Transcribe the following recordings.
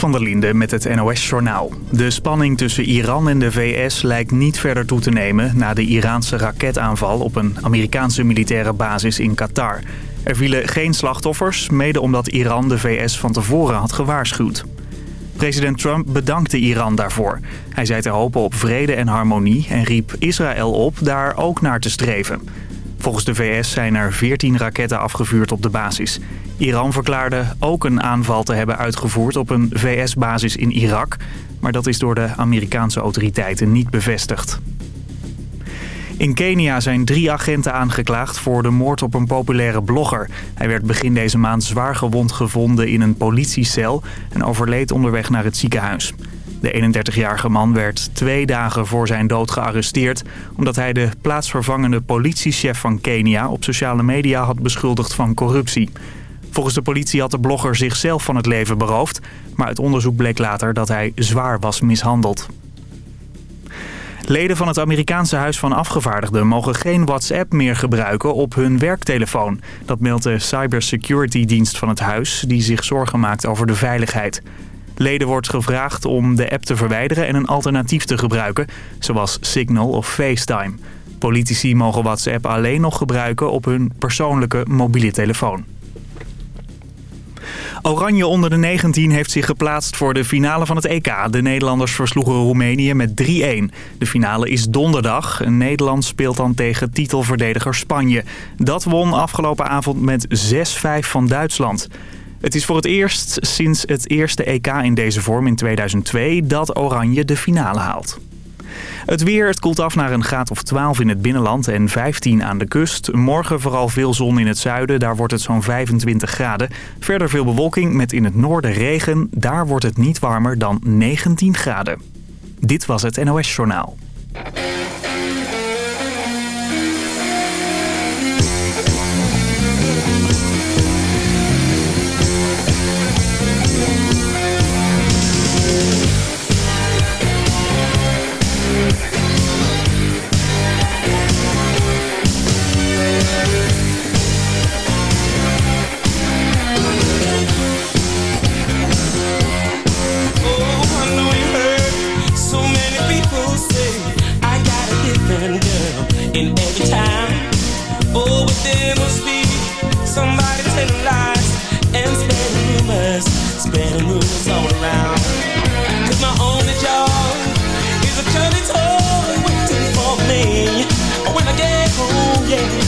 van der Linde met het NOS-journaal. De spanning tussen Iran en de VS lijkt niet verder toe te nemen... na de Iraanse raketaanval op een Amerikaanse militaire basis in Qatar. Er vielen geen slachtoffers, mede omdat Iran de VS van tevoren had gewaarschuwd. President Trump bedankte Iran daarvoor. Hij zei te hopen op vrede en harmonie en riep Israël op daar ook naar te streven. Volgens de VS zijn er 14 raketten afgevuurd op de basis. Iran verklaarde ook een aanval te hebben uitgevoerd op een VS-basis in Irak. Maar dat is door de Amerikaanse autoriteiten niet bevestigd. In Kenia zijn drie agenten aangeklaagd voor de moord op een populaire blogger. Hij werd begin deze maand zwaar gewond gevonden in een politiecel en overleed onderweg naar het ziekenhuis. De 31-jarige man werd twee dagen voor zijn dood gearresteerd... omdat hij de plaatsvervangende politiechef van Kenia op sociale media had beschuldigd van corruptie. Volgens de politie had de blogger zichzelf van het leven beroofd... maar uit onderzoek bleek later dat hij zwaar was mishandeld. Leden van het Amerikaanse Huis van Afgevaardigden mogen geen WhatsApp meer gebruiken op hun werktelefoon. Dat meldt de cybersecurity dienst van het huis die zich zorgen maakt over de veiligheid. Leden wordt gevraagd om de app te verwijderen en een alternatief te gebruiken, zoals Signal of FaceTime. Politici mogen WhatsApp alleen nog gebruiken op hun persoonlijke mobiele telefoon. Oranje onder de 19 heeft zich geplaatst voor de finale van het EK. De Nederlanders versloegen Roemenië met 3-1. De finale is donderdag. Nederland speelt dan tegen titelverdediger Spanje. Dat won afgelopen avond met 6-5 van Duitsland. Het is voor het eerst sinds het eerste EK in deze vorm in 2002 dat Oranje de finale haalt. Het weer, het koelt af naar een graad of 12 in het binnenland en 15 aan de kust. Morgen vooral veel zon in het zuiden, daar wordt het zo'n 25 graden. Verder veel bewolking met in het noorden regen. Daar wordt het niet warmer dan 19 graden. Dit was het NOS Journaal. spreading lies and spreading rumors, spreading rumors all around. Cause my only job is a journey toy waiting for me when I get home, yeah.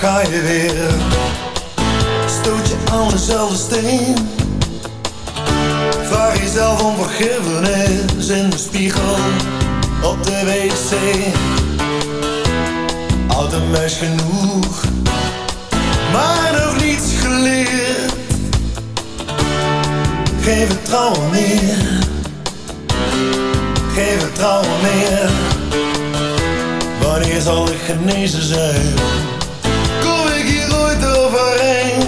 ga je weer. Stoot je aan dezelfde steen. Vraag jezelf om vergiffenis In de spiegel op de wc. Oud een genoeg Maar nog niets geleerd. Geen vertrouwen meer Geen vertrouwen meer Wanneer zal ik genezen zijn?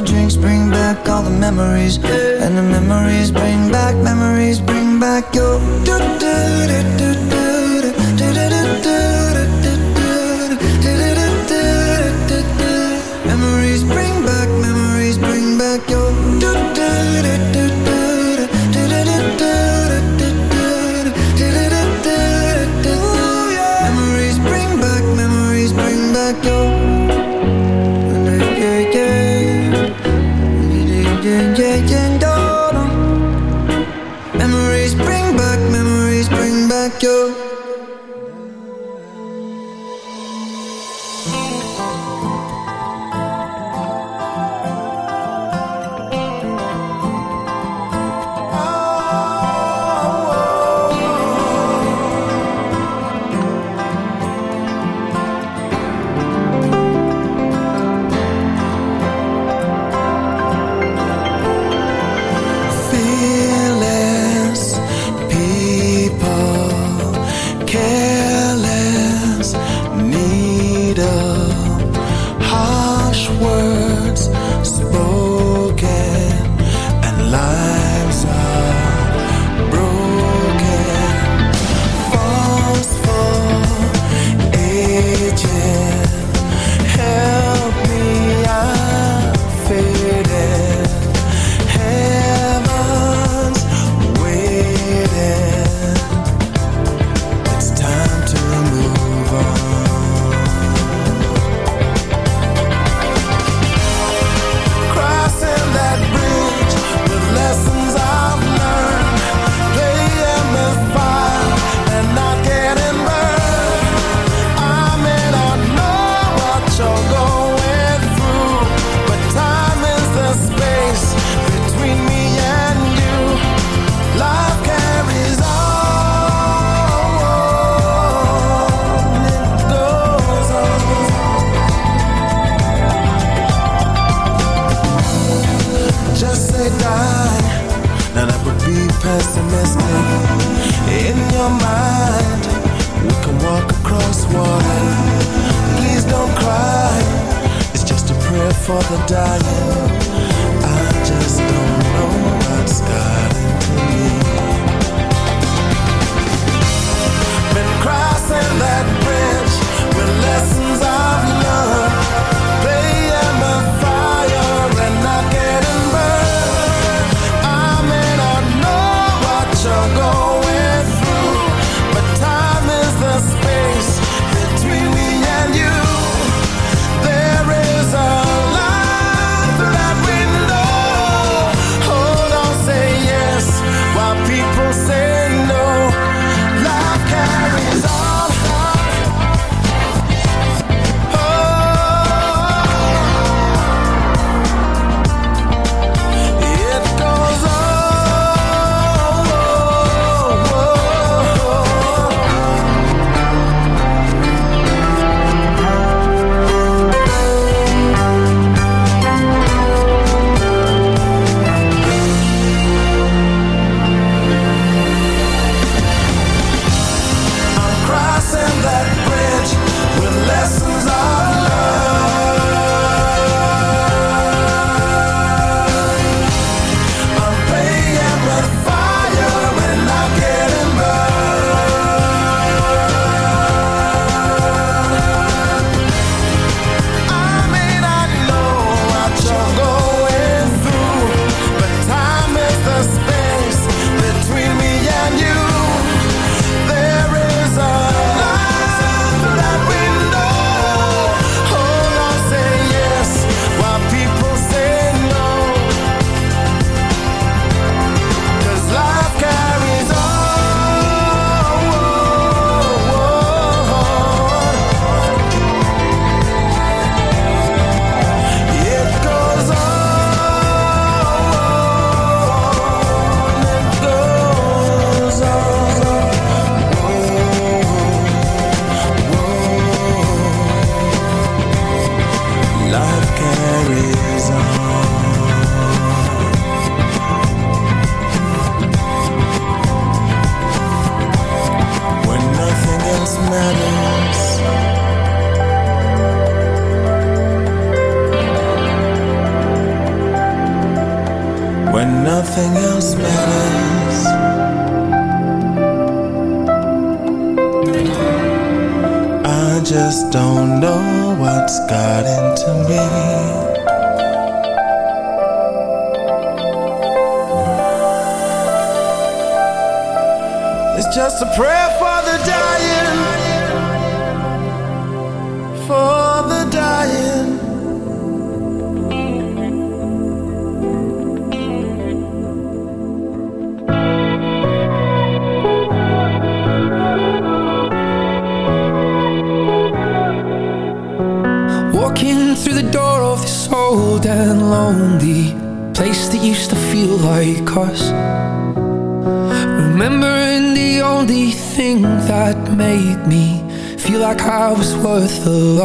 drinks bring back all the memories. And the memories bring back, memories bring back your do do do do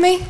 me?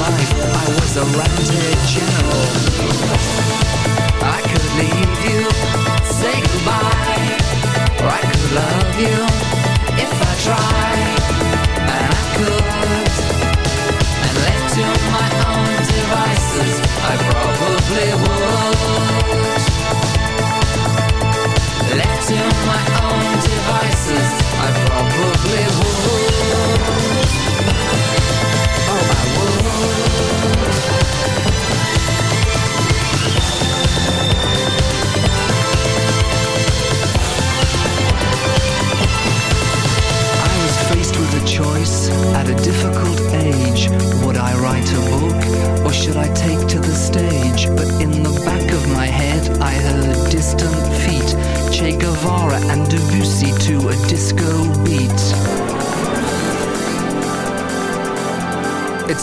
life I was a ranted general. I could leave you, say goodbye. Or I could love you if I tried. And I could. And left to my own devices I probably would.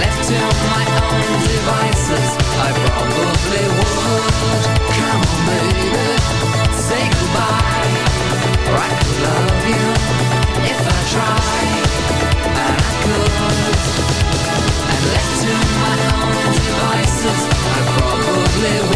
Left to my own devices. I probably would. Come on baby. Say goodbye. Or I could love you If I tried. And I could. And left to my own devices. I probably would